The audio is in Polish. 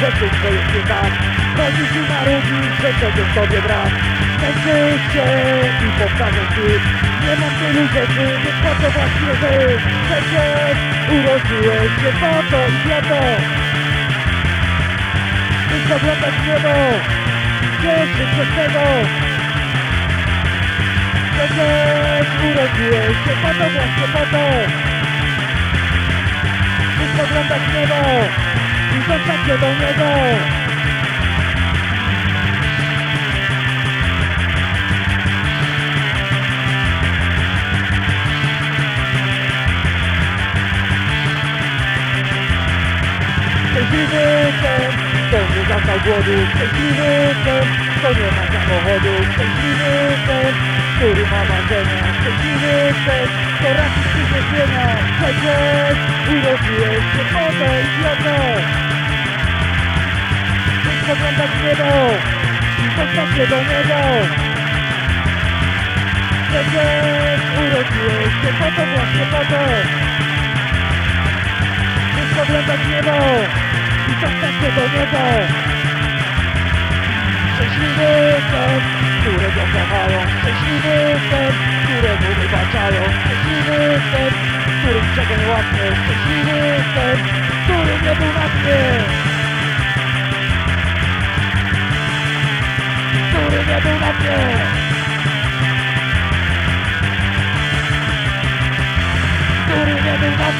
rzeczy swoich nie tak. Chodzisz i marudzisz, że czegoś tobie brak. Męczysz się i powtarzasz ty Nie mam tylu rzeczy, więc po co właśnie ty Przecież urodziłeś się po to i po to Chcesz zaglądać w niebo Cieszyć się z tego. Przecież urodziłeś się po to właśnie po to. W niebo I dostać się do niego. Szczęśliwy ten, kto nie zastał głodu. Szczęśliwy ten, kto nie ma samochodu. Szczęśliwy ten, który ma marzenia. Szczęśliwy ten, kto raczy przyzwyczajenia. Przecież urodziłeś się po to i o to Chcesz poglądać w niebo. Się do niego Przecież urodziłeś się. Po to właśnie po to. Chcesz poglądać w niebo i dostać się do niego Szczęśliwy ten, którego kochają. Szczęśliwy ten, któremu wybaczają. Szczęśliwy ten, który czego nie łapie. Szczęśliwy ten, który nie był na dnie nie był na dnie Który nie był na